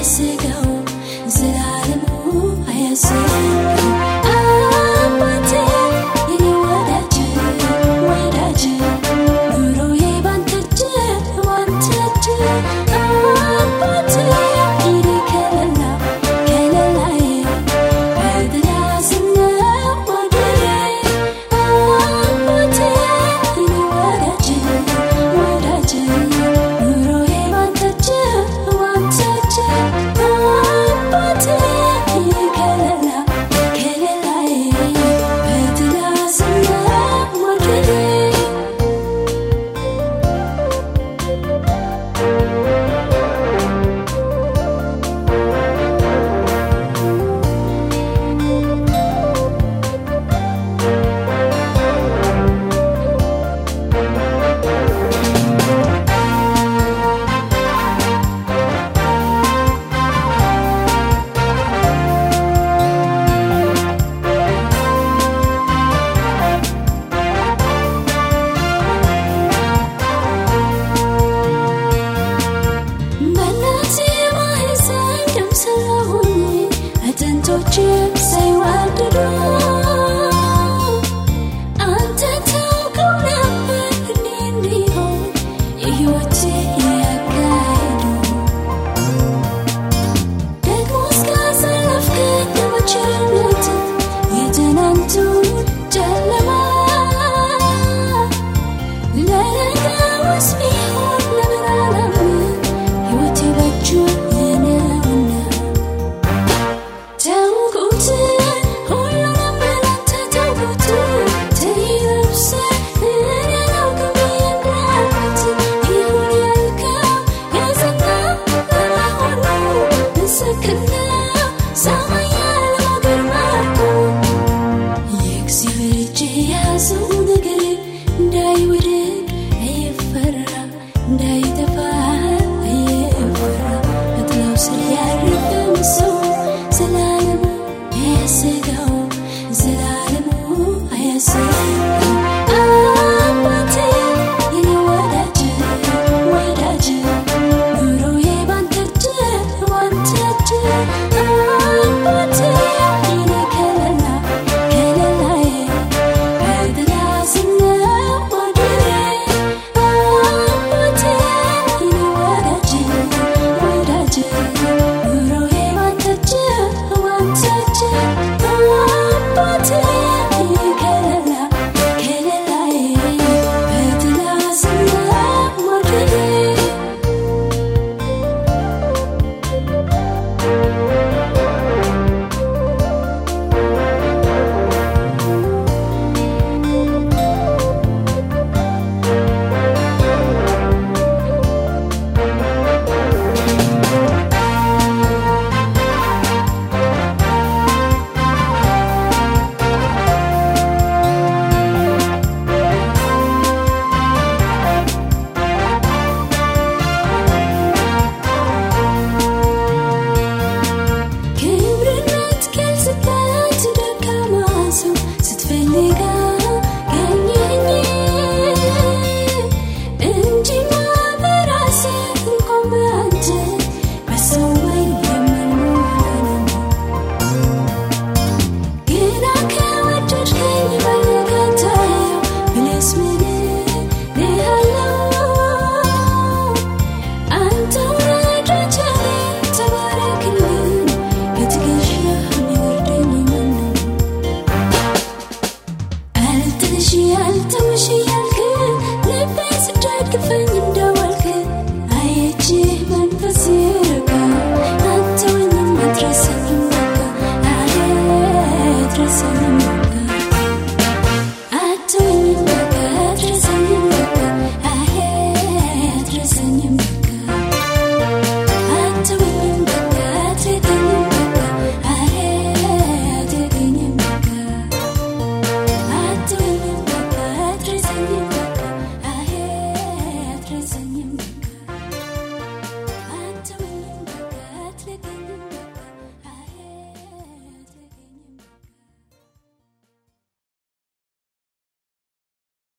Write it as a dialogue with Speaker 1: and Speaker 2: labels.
Speaker 1: Basic 知。Thank you.